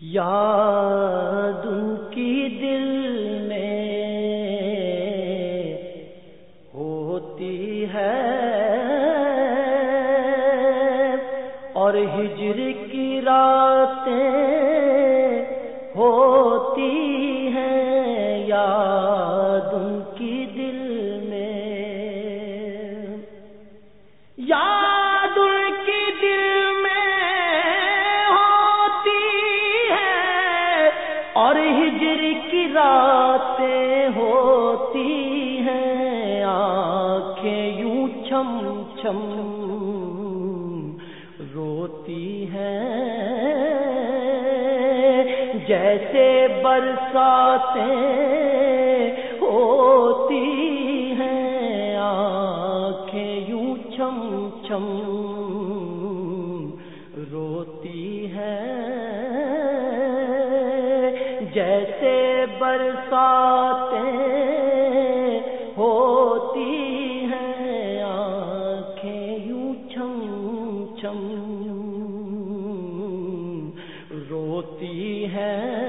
یاد ان کی دل میں ہوتی ہے اور ہجر کی راتیں ہوتی چھم چھم روتی ہیں جیسے برساتیں ہوتی ہیں، آنکھیں یوں چھم چھم روتی ہیں جیسے برساتیں روتی ہیں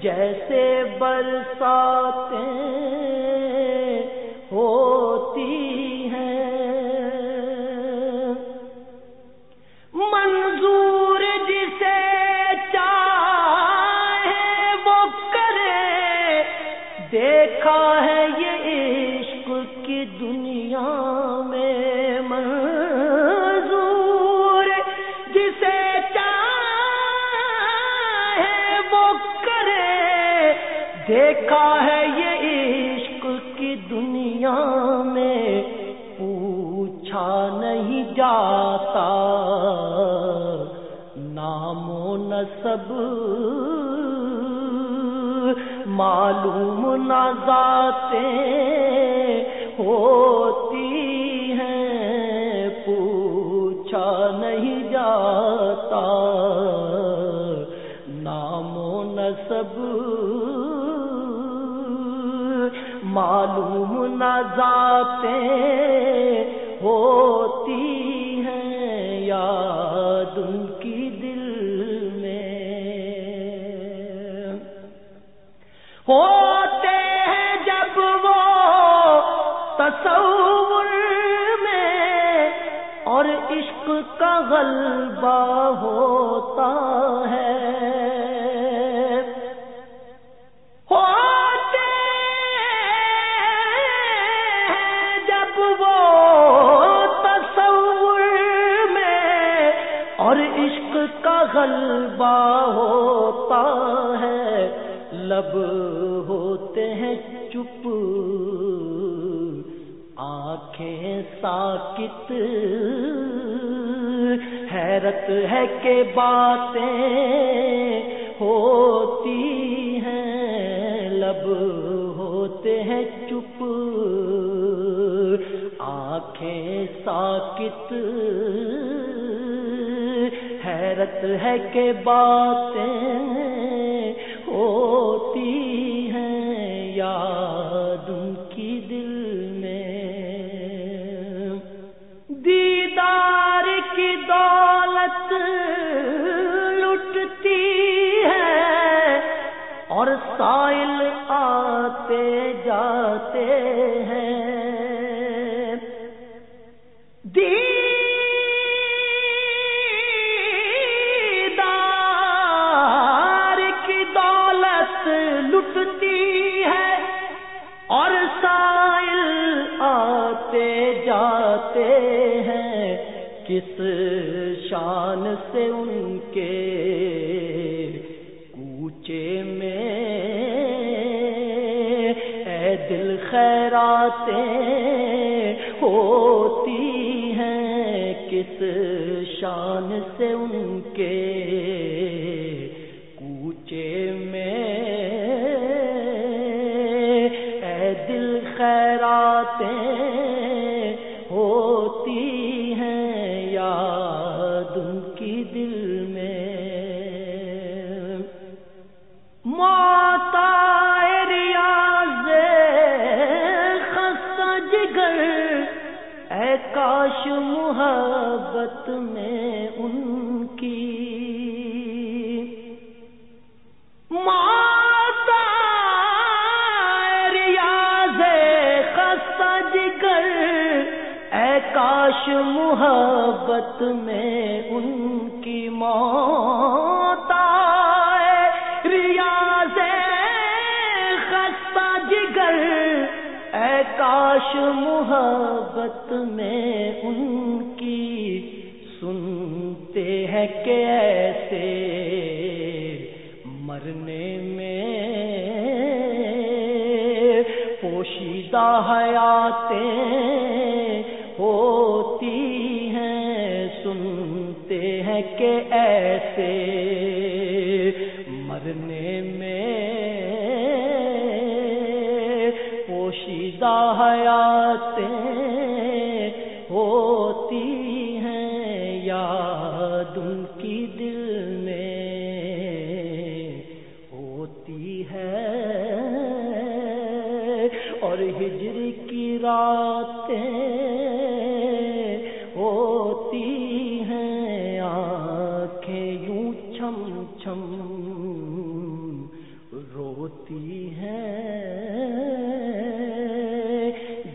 جیسے برساتیں ہوتی ہیں۔ منظور جسے چاہے وہ کرے۔ دیکھا ہے یہ عشق کی دنیا میں۔ دیکھا ہے یہ عشق کی دنیا میں، پوچھا نہیں جاتا۔ نام و نصب معلوم نہ ذاتیں ہوتی ہیں، پوچھا نہیں جاتا۔ معلوم نہ ذاتیں ہوتی ہیں یاد ان کی دل میں۔ ہوتے ہیں جب وہ تصور میں اور عشق کا غلبہ ہوتا ہے۔ غلبہ ہوتا ہے، لب ہوتے ہیں چپ، آنکھیں ساکت، حیرت ہے کہ باتیں ہوتی ہیں، لب ہوتے ہیں چپ، آنکھیں ساکت حیرت ہے کہ باتیں ہوتی ہیں یاد ان کی دل میں۔ دیدار کی دولت لٹتی ہے اور سائل کس شان سے ان کے کوچے میں اے دل خیراتیں ہوتی ہیں کس شان سے ان کے کوچے میں اے دل خیراتیں دل میں۔ ماتا ریاض خستہ جگر اے کاش محبت میں ان کی۔ محبت میں ان کی موت آئے۔ ریاض خستہ جگر، اے کاش محبت میں ان کی۔ سنتے ہیں کہ ایسے مرنے میں پوشیدہ حیاتیں ہوتی ہیں سنتے ہیں کہ ایسے مرنے میں پوشیدہ حیاتیں ہوتی ہیں یا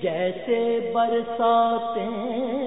جیسے برساتیں